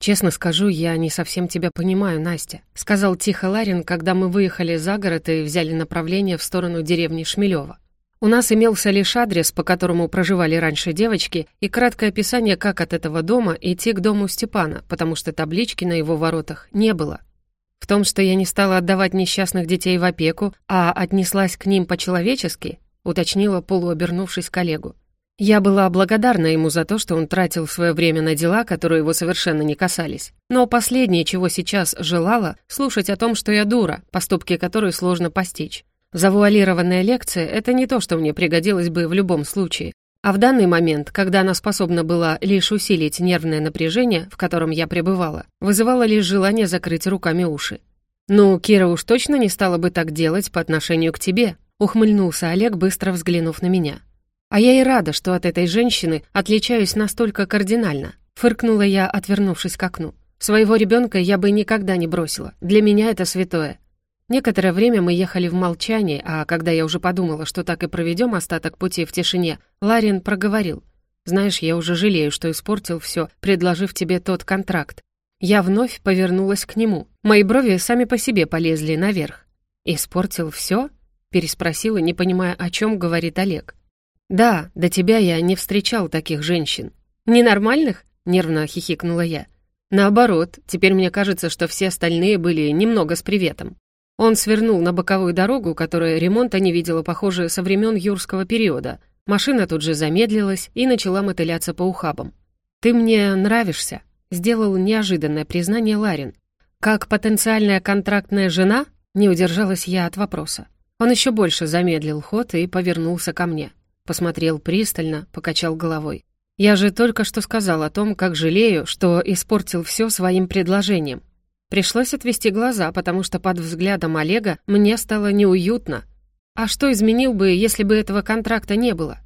«Честно скажу, я не совсем тебя понимаю, Настя», — сказал тихо Ларин, когда мы выехали за город и взяли направление в сторону деревни Шмелева. У нас имелся лишь адрес, по которому проживали раньше девочки, и краткое описание, как от этого дома идти к дому Степана, потому что таблички на его воротах не было. В том, что я не стала отдавать несчастных детей в опеку, а отнеслась к ним по-человечески, уточнила, полуобернувшись коллегу. Я была благодарна ему за то, что он тратил свое время на дела, которые его совершенно не касались. Но последнее, чего сейчас желала, слушать о том, что я дура, поступки которой сложно постичь. Завуалированная лекция — это не то, что мне пригодилось бы в любом случае. А в данный момент, когда она способна была лишь усилить нервное напряжение, в котором я пребывала, вызывала лишь желание закрыть руками уши. «Ну, Кира уж точно не стала бы так делать по отношению к тебе», — ухмыльнулся Олег, быстро взглянув на меня. А я и рада, что от этой женщины отличаюсь настолько кардинально. Фыркнула я, отвернувшись к окну. Своего ребенка я бы никогда не бросила. Для меня это святое. Некоторое время мы ехали в молчании, а когда я уже подумала, что так и проведем остаток пути в тишине, Ларин проговорил. «Знаешь, я уже жалею, что испортил все, предложив тебе тот контракт. Я вновь повернулась к нему. Мои брови сами по себе полезли наверх. «Испортил все?» — переспросила, не понимая, о чем говорит Олег. «Да, до тебя я не встречал таких женщин». «Ненормальных?» — нервно хихикнула я. «Наоборот, теперь мне кажется, что все остальные были немного с приветом». Он свернул на боковую дорогу, которая ремонта не видела, похоже, со времен юрского периода. Машина тут же замедлилась и начала мотыляться по ухабам. «Ты мне нравишься», — сделал неожиданное признание Ларин. «Как потенциальная контрактная жена?» — не удержалась я от вопроса. Он еще больше замедлил ход и повернулся ко мне. Посмотрел пристально, покачал головой. «Я же только что сказал о том, как жалею, что испортил все своим предложением. Пришлось отвести глаза, потому что под взглядом Олега мне стало неуютно. А что изменил бы, если бы этого контракта не было?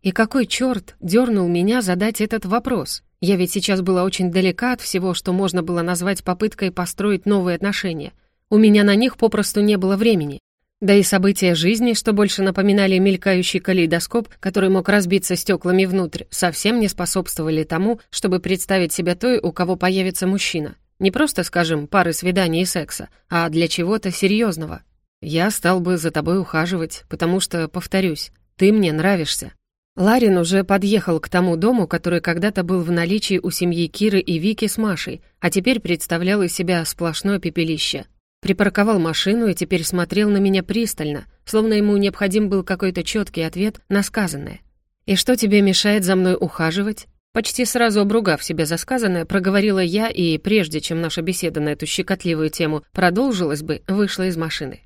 И какой черт дернул меня задать этот вопрос? Я ведь сейчас была очень далека от всего, что можно было назвать попыткой построить новые отношения. У меня на них попросту не было времени. Да и события жизни, что больше напоминали мелькающий калейдоскоп, который мог разбиться стеклами внутрь, совсем не способствовали тому, чтобы представить себя той, у кого появится мужчина. Не просто, скажем, пары свиданий и секса, а для чего-то серьезного. Я стал бы за тобой ухаживать, потому что, повторюсь, ты мне нравишься. Ларин уже подъехал к тому дому, который когда-то был в наличии у семьи Киры и Вики с Машей, а теперь представлял из себя сплошное пепелище. Припарковал машину и теперь смотрел на меня пристально, словно ему необходим был какой-то четкий ответ на сказанное. «И что тебе мешает за мной ухаживать?» Почти сразу обругав себя за сказанное, проговорила я и, прежде чем наша беседа на эту щекотливую тему продолжилась бы, вышла из машины.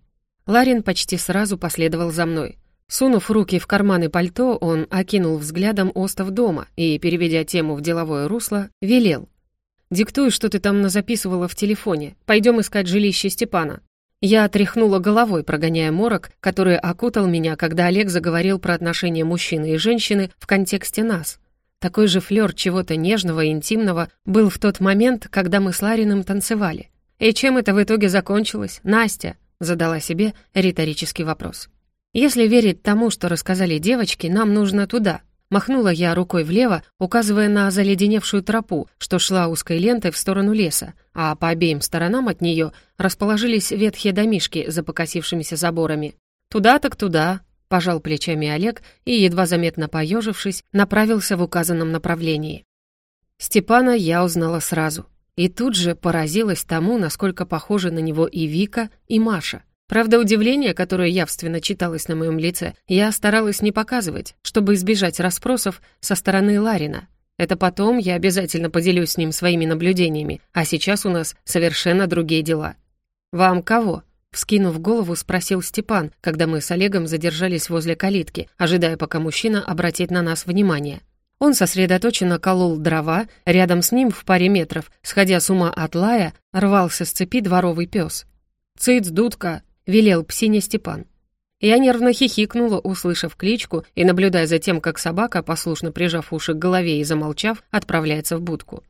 Ларин почти сразу последовал за мной. Сунув руки в карманы пальто, он окинул взглядом остов дома и, переведя тему в деловое русло, велел. Диктуй, что ты там назаписывала в телефоне. Пойдем искать жилище Степана». Я отряхнула головой, прогоняя морок, который окутал меня, когда Олег заговорил про отношения мужчины и женщины в контексте нас. Такой же флёр чего-то нежного и интимного был в тот момент, когда мы с Лариным танцевали. «И чем это в итоге закончилось, Настя?» — задала себе риторический вопрос. «Если верить тому, что рассказали девочки, нам нужно туда, Махнула я рукой влево, указывая на заледеневшую тропу, что шла узкой лентой в сторону леса, а по обеим сторонам от нее расположились ветхие домишки за покосившимися заборами. «Туда так туда», — пожал плечами Олег и, едва заметно поежившись, направился в указанном направлении. Степана я узнала сразу. И тут же поразилась тому, насколько похожи на него и Вика, и Маша — Правда, удивление, которое явственно читалось на моем лице, я старалась не показывать, чтобы избежать расспросов со стороны Ларина. Это потом я обязательно поделюсь с ним своими наблюдениями, а сейчас у нас совершенно другие дела. «Вам кого?» Вскинув голову, спросил Степан, когда мы с Олегом задержались возле калитки, ожидая, пока мужчина обратит на нас внимание. Он сосредоточенно колол дрова, рядом с ним в паре метров, сходя с ума от лая, рвался с цепи дворовый пес. «Цыц, дудка!» — велел псине Степан. Я нервно хихикнула, услышав кличку, и наблюдая за тем, как собака, послушно прижав уши к голове и замолчав, отправляется в будку.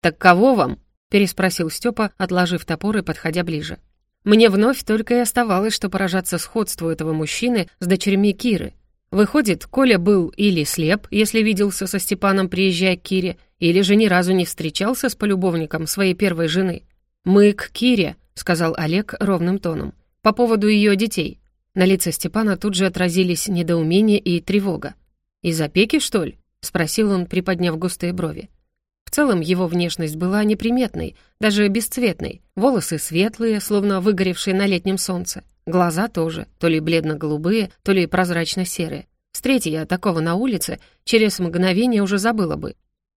«Так кого вам?» — переспросил Степа, отложив топор и подходя ближе. Мне вновь только и оставалось, что поражаться сходству этого мужчины с дочерьми Киры. Выходит, Коля был или слеп, если виделся со Степаном, приезжая к Кире, Или же ни разу не встречался с полюбовником своей первой жены? «Мы к Кире», — сказал Олег ровным тоном, — «по поводу ее детей». На лице Степана тут же отразились недоумение и тревога. «Из опеки, что ли?» — спросил он, приподняв густые брови. В целом его внешность была неприметной, даже бесцветной. Волосы светлые, словно выгоревшие на летнем солнце. Глаза тоже, то ли бледно-голубые, то ли прозрачно-серые. Встрети я такого на улице, через мгновение уже забыла бы.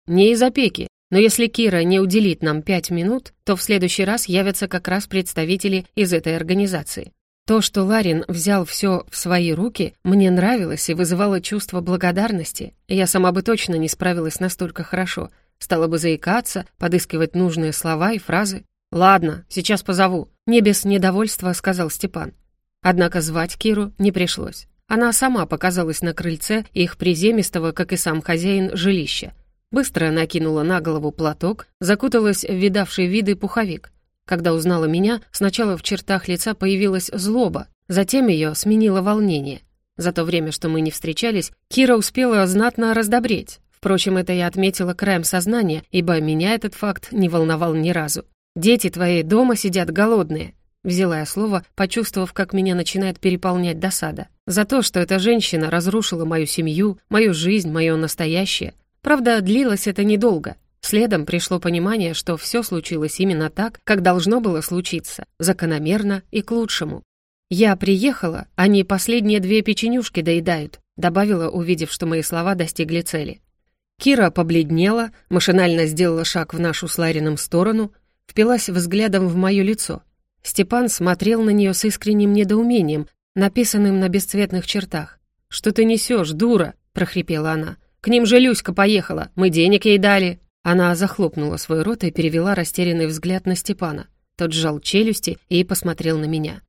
Не из опеки, но если Кира не уделит нам пять минут, то в следующий раз явятся как раз представители из этой организации. То, что Ларин взял все в свои руки, мне нравилось и вызывало чувство благодарности. Я сама бы точно не справилась настолько хорошо. Стала бы заикаться, подыскивать нужные слова и фразы. «Ладно, сейчас позову», — не без недовольства сказал Степан. Однако звать Киру не пришлось. Она сама показалась на крыльце их приземистого, как и сам хозяин, жилища. Быстро накинула на голову платок, закуталась в видавший виды пуховик. Когда узнала меня, сначала в чертах лица появилась злоба, затем ее сменило волнение. За то время, что мы не встречались, Кира успела знатно раздобреть. Впрочем, это я отметила краем сознания, ибо меня этот факт не волновал ни разу. «Дети твои дома сидят голодные», Взяла я слово, почувствовав, как меня начинает переполнять досада. За то, что эта женщина разрушила мою семью, мою жизнь, мое настоящее. Правда, длилось это недолго. Следом пришло понимание, что все случилось именно так, как должно было случиться, закономерно и к лучшему. «Я приехала, они последние две печенюшки доедают», добавила, увидев, что мои слова достигли цели. Кира побледнела, машинально сделала шаг в нашу с Ларином сторону, впилась взглядом в мое лицо — Степан смотрел на нее с искренним недоумением, написанным на бесцветных чертах. «Что ты несешь, дура?» — прохрипела она. «К ним же Люська поехала, мы денег ей дали». Она захлопнула свой рот и перевела растерянный взгляд на Степана. Тот сжал челюсти и посмотрел на меня.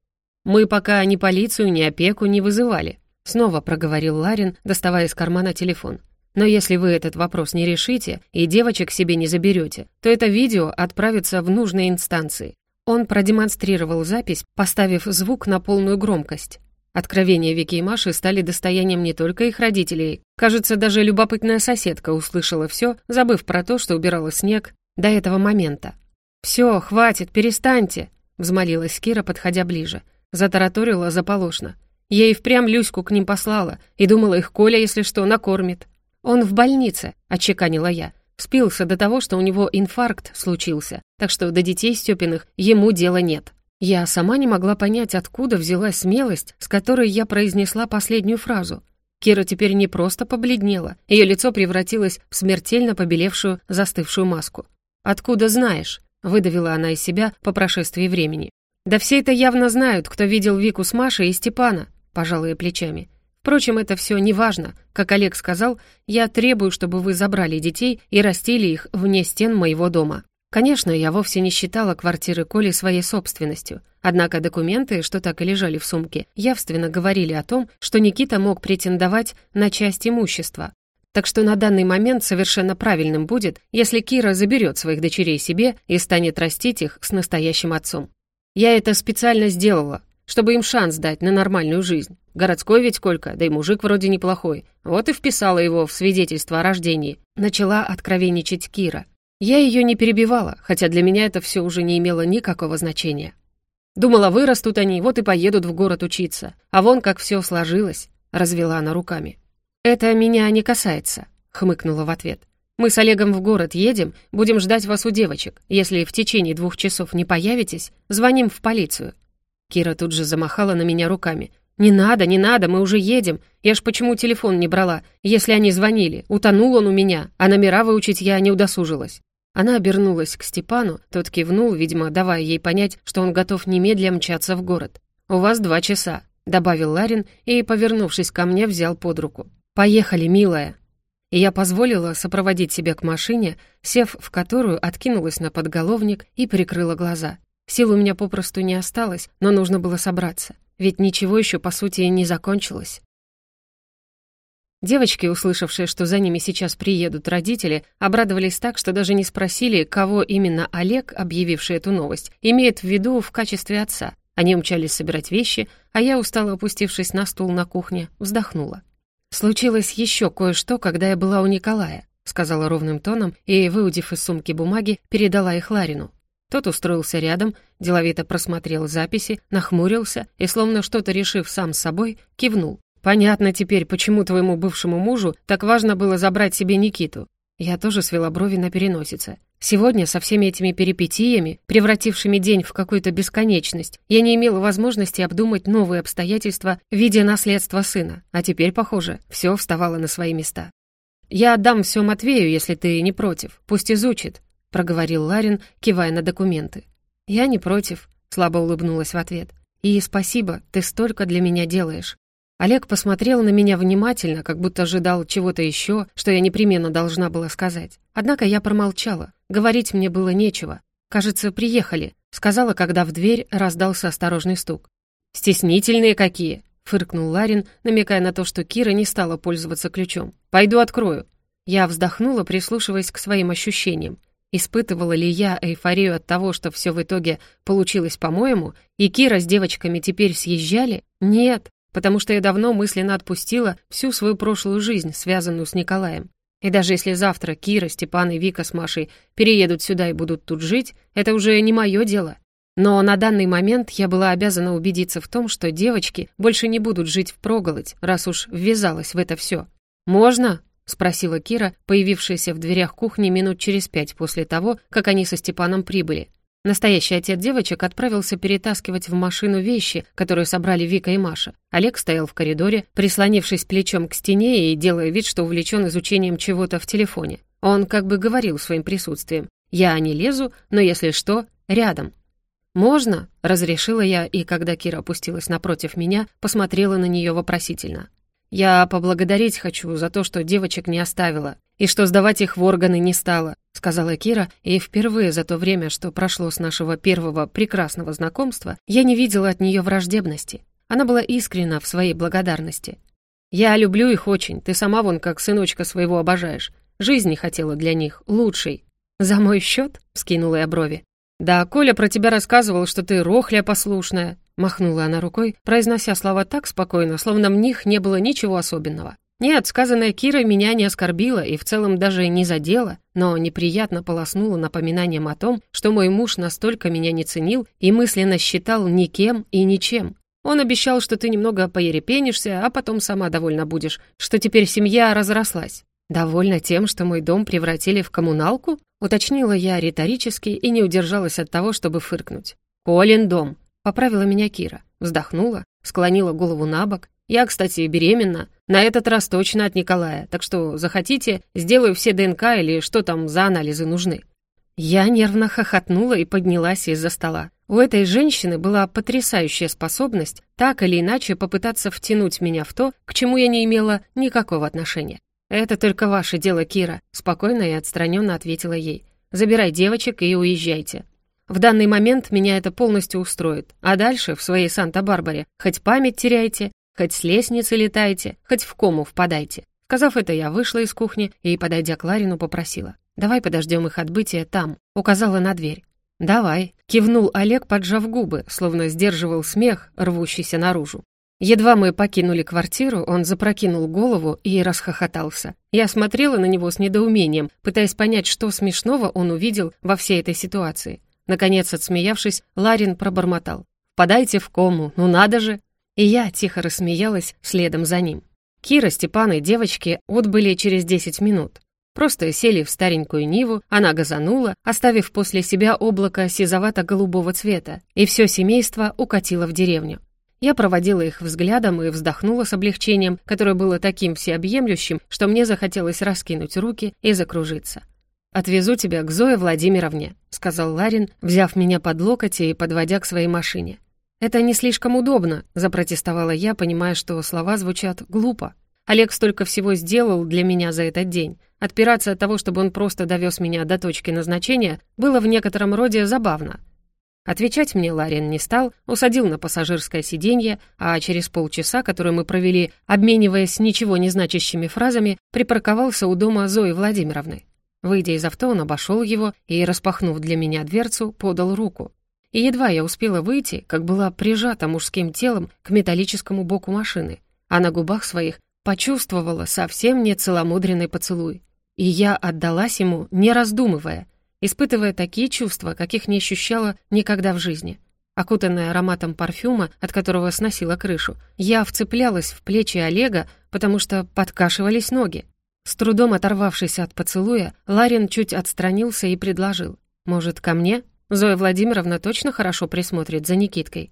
«Мы пока ни полицию, ни опеку не вызывали», — снова проговорил Ларин, доставая из кармана телефон. «Но если вы этот вопрос не решите и девочек себе не заберете, то это видео отправится в нужные инстанции. Он продемонстрировал запись, поставив звук на полную громкость. Откровения Вики и Маши стали достоянием не только их родителей. Кажется, даже любопытная соседка услышала все, забыв про то, что убирала снег до этого момента. «Все, хватит, перестаньте!» — взмолилась Кира, подходя ближе. Затараторила заполошно. И впрямь Люську к ним послала и думала, их Коля, если что, накормит. «Он в больнице», — отчеканила я. Спился до того, что у него инфаркт случился, так что до детей Степиных ему дела нет. Я сама не могла понять, откуда взялась смелость, с которой я произнесла последнюю фразу. Кира теперь не просто побледнела, ее лицо превратилось в смертельно побелевшую, застывшую маску. «Откуда знаешь?» — выдавила она из себя по прошествии времени. «Да все это явно знают, кто видел Вику с Машей и Степана», — пожала я плечами. Впрочем, это все не важно. Как Олег сказал, я требую, чтобы вы забрали детей и растили их вне стен моего дома. Конечно, я вовсе не считала квартиры Коли своей собственностью. Однако документы, что так и лежали в сумке, явственно говорили о том, что Никита мог претендовать на часть имущества. Так что на данный момент совершенно правильным будет, если Кира заберет своих дочерей себе и станет растить их с настоящим отцом. Я это специально сделала, чтобы им шанс дать на нормальную жизнь. Городской ведь Колька, да и мужик вроде неплохой. Вот и вписала его в свидетельство о рождении. Начала откровенничать Кира. Я ее не перебивала, хотя для меня это все уже не имело никакого значения. Думала, вырастут они, вот и поедут в город учиться. А вон как все сложилось, развела она руками. Это меня не касается, хмыкнула в ответ. Мы с Олегом в город едем, будем ждать вас у девочек. Если в течение двух часов не появитесь, звоним в полицию. Кира тут же замахала на меня руками. «Не надо, не надо, мы уже едем. Я ж почему телефон не брала, если они звонили? Утонул он у меня, а номера выучить я не удосужилась». Она обернулась к Степану, тот кивнул, видимо, давая ей понять, что он готов немедля мчаться в город. «У вас два часа», — добавил Ларин и, повернувшись ко мне, взял под руку. «Поехали, милая». И я позволила сопроводить себя к машине, сев в которую откинулась на подголовник и прикрыла глаза. Сил у меня попросту не осталось, но нужно было собраться, ведь ничего еще, по сути, не закончилось. Девочки, услышавшие, что за ними сейчас приедут родители, обрадовались так, что даже не спросили, кого именно Олег, объявивший эту новость, имеет в виду в качестве отца. Они умчались собирать вещи, а я, устало опустившись на стул на кухне, вздохнула. Случилось еще кое-что, когда я была у Николая. сказала ровным тоном и, выудив из сумки бумаги, передала их Ларину. Тот устроился рядом, деловито просмотрел записи, нахмурился и, словно что-то решив сам с собой, кивнул. «Понятно теперь, почему твоему бывшему мужу так важно было забрать себе Никиту. Я тоже свела брови на переносице. Сегодня со всеми этими перипетиями, превратившими день в какую-то бесконечность, я не имела возможности обдумать новые обстоятельства в виде наследства сына, а теперь, похоже, все вставало на свои места. «Я отдам все Матвею, если ты не против. Пусть изучит», — проговорил Ларин, кивая на документы. «Я не против», — слабо улыбнулась в ответ. «И спасибо, ты столько для меня делаешь». Олег посмотрел на меня внимательно, как будто ожидал чего-то еще, что я непременно должна была сказать. Однако я промолчала. Говорить мне было нечего. «Кажется, приехали», — сказала, когда в дверь раздался осторожный стук. «Стеснительные какие!» — фыркнул Ларин, намекая на то, что Кира не стала пользоваться ключом. «Пойду открою». Я вздохнула, прислушиваясь к своим ощущениям. Испытывала ли я эйфорию от того, что все в итоге получилось по-моему, и Кира с девочками теперь съезжали? Нет, потому что я давно мысленно отпустила всю свою прошлую жизнь, связанную с Николаем. И даже если завтра Кира, Степан и Вика с Машей переедут сюда и будут тут жить, это уже не мое дело. Но на данный момент я была обязана убедиться в том, что девочки больше не будут жить в впроголодь, раз уж ввязалась в это все. «Можно?» — спросила Кира, появившаяся в дверях кухни минут через пять после того, как они со Степаном прибыли. Настоящий отец девочек отправился перетаскивать в машину вещи, которые собрали Вика и Маша. Олег стоял в коридоре, прислонившись плечом к стене и делая вид, что увлечен изучением чего-то в телефоне. Он как бы говорил своим присутствием. «Я не лезу, но если что, рядом». «Можно?» — разрешила я, и когда Кира опустилась напротив меня, посмотрела на нее вопросительно. «Я поблагодарить хочу за то, что девочек не оставила, и что сдавать их в органы не стала», — сказала Кира, и впервые за то время, что прошло с нашего первого прекрасного знакомства, я не видела от нее враждебности. Она была искренна в своей благодарности. «Я люблю их очень, ты сама вон как сыночка своего обожаешь. Жизни хотела для них, лучшей». «За мой счет?» — скинула я брови. «Да, Коля про тебя рассказывал, что ты рохля послушная», — махнула она рукой, произнося слова так спокойно, словно в них не было ничего особенного. Нет, сказанное Кирой меня не оскорбило и в целом даже не задело, но неприятно полоснуло напоминанием о том, что мой муж настолько меня не ценил и мысленно считал никем и ничем. Он обещал, что ты немного поерепенишься, а потом сама довольна будешь, что теперь семья разрослась. «Довольна тем, что мой дом превратили в коммуналку?» — уточнила я риторически и не удержалась от того, чтобы фыркнуть. «Колин дом», — поправила меня Кира, вздохнула, склонила голову на бок я, кстати, беременна. На этот раз точно от Николая. Так что захотите, сделаю все ДНК или что там за анализы нужны». Я нервно хохотнула и поднялась из-за стола. У этой женщины была потрясающая способность так или иначе попытаться втянуть меня в то, к чему я не имела никакого отношения. «Это только ваше дело, Кира», — спокойно и отстраненно ответила ей. «Забирай девочек и уезжайте. В данный момент меня это полностью устроит. А дальше, в своей Санта-Барбаре, хоть память теряйте, Хоть с лестницы летайте, хоть в кому впадайте. Сказав это, я вышла из кухни и, подойдя к Ларину, попросила. «Давай подождем их отбытия там», — указала на дверь. «Давай», — кивнул Олег, поджав губы, словно сдерживал смех, рвущийся наружу. Едва мы покинули квартиру, он запрокинул голову и расхохотался. Я смотрела на него с недоумением, пытаясь понять, что смешного он увидел во всей этой ситуации. Наконец, отсмеявшись, Ларин пробормотал. «Подайте в кому, ну надо же!» И я тихо рассмеялась следом за ним. Кира, Степан и девочки отбыли через 10 минут. Просто сели в старенькую Ниву, она газанула, оставив после себя облако сизовато-голубого цвета, и все семейство укатило в деревню. Я проводила их взглядом и вздохнула с облегчением, которое было таким всеобъемлющим, что мне захотелось раскинуть руки и закружиться. «Отвезу тебя к Зое Владимировне», — сказал Ларин, взяв меня под локоть и подводя к своей машине. «Это не слишком удобно», — запротестовала я, понимая, что слова звучат глупо. Олег столько всего сделал для меня за этот день. Отпираться от того, чтобы он просто довез меня до точки назначения, было в некотором роде забавно. Отвечать мне Ларин не стал, усадил на пассажирское сиденье, а через полчаса, которые мы провели, обмениваясь ничего не значащими фразами, припарковался у дома Зои Владимировны. Выйдя из авто, он обошел его и, распахнув для меня дверцу, подал руку и едва я успела выйти, как была прижата мужским телом к металлическому боку машины, а на губах своих почувствовала совсем не целомудренный поцелуй. И я отдалась ему, не раздумывая, испытывая такие чувства, каких не ощущала никогда в жизни. Окутанная ароматом парфюма, от которого сносила крышу, я вцеплялась в плечи Олега, потому что подкашивались ноги. С трудом оторвавшись от поцелуя, Ларин чуть отстранился и предложил. «Может, ко мне? Зоя Владимировна точно хорошо присмотрит за Никиткой».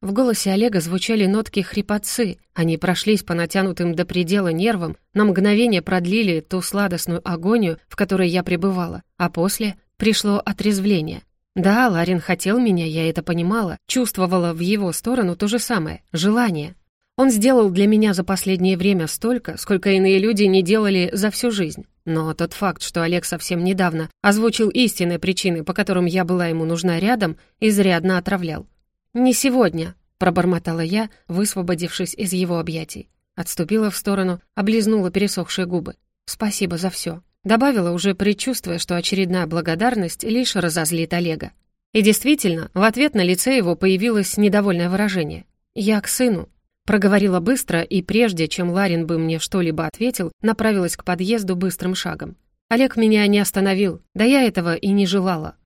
В голосе Олега звучали нотки хрипотцы. Они прошлись по натянутым до предела нервам, на мгновение продлили ту сладостную агонию, в которой я пребывала, а после пришло отрезвление. Да, Ларин хотел меня, я это понимала, чувствовала в его сторону то же самое — желание. Он сделал для меня за последнее время столько, сколько иные люди не делали за всю жизнь. Но тот факт, что Олег совсем недавно озвучил истинные причины, по которым я была ему нужна рядом, изрядно отравлял. «Не сегодня», — пробормотала я, высвободившись из его объятий. Отступила в сторону, облизнула пересохшие губы. «Спасибо за все. Добавила, уже предчувствуя, что очередная благодарность лишь разозлит Олега. И действительно, в ответ на лице его появилось недовольное выражение. «Я к сыну», Проговорила быстро, и прежде, чем Ларин бы мне что-либо ответил, направилась к подъезду быстрым шагом. Олег меня не остановил, да я этого и не желала.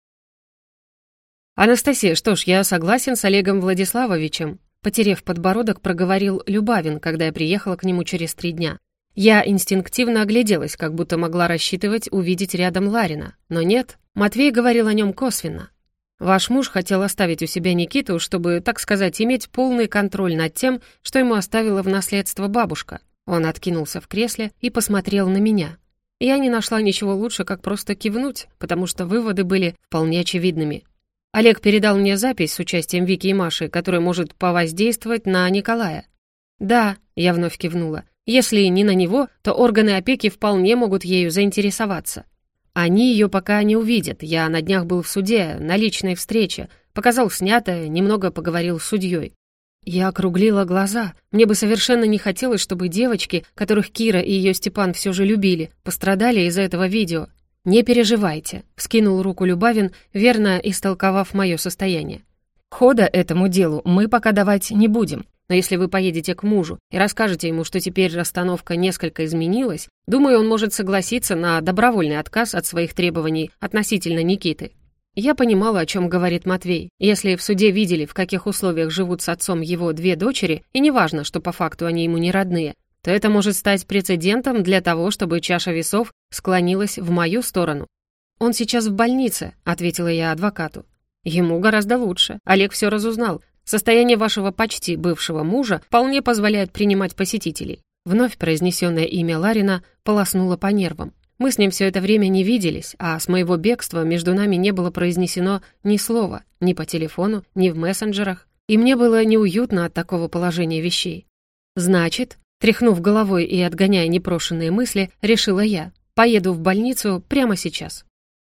«Анастасия, что ж, я согласен с Олегом Владиславовичем», потерев подбородок, проговорил Любавин, когда я приехала к нему через три дня. Я инстинктивно огляделась, как будто могла рассчитывать увидеть рядом Ларина. Но нет, Матвей говорил о нем косвенно. Ваш муж хотел оставить у себя Никиту, чтобы, так сказать, иметь полный контроль над тем, что ему оставила в наследство бабушка. Он откинулся в кресле и посмотрел на меня. Я не нашла ничего лучше, как просто кивнуть, потому что выводы были вполне очевидными. Олег передал мне запись с участием Вики и Маши, которая может повоздействовать на Николая. «Да», — я вновь кивнула, если не на него, то органы опеки вполне могут ею заинтересоваться. Они ее пока не увидят. Я на днях был в суде, на личной встрече. Показал снятое, немного поговорил с судьей. Я округлила глаза. Мне бы совершенно не хотелось, чтобы девочки, которых Кира и ее Степан все же любили, пострадали из-за этого видео. «Не переживайте», — вскинул руку Любавин, верно истолковав мое состояние. «Хода этому делу мы пока давать не будем. Но если вы поедете к мужу и расскажете ему, что теперь расстановка несколько изменилась, думаю, он может согласиться на добровольный отказ от своих требований относительно Никиты. Я понимала, о чем говорит Матвей. Если в суде видели, в каких условиях живут с отцом его две дочери, и неважно, что по факту они ему не родные, то это может стать прецедентом для того, чтобы чаша весов склонилась в мою сторону. «Он сейчас в больнице», — ответила я адвокату. Ему гораздо лучше. Олег все разузнал. Состояние вашего почти бывшего мужа вполне позволяет принимать посетителей». Вновь произнесенное имя Ларина полоснуло по нервам. Мы с ним все это время не виделись, а с моего бегства между нами не было произнесено ни слова, ни по телефону, ни в мессенджерах, и мне было неуютно от такого положения вещей. «Значит», тряхнув головой и отгоняя непрошенные мысли, решила я, поеду в больницу прямо сейчас.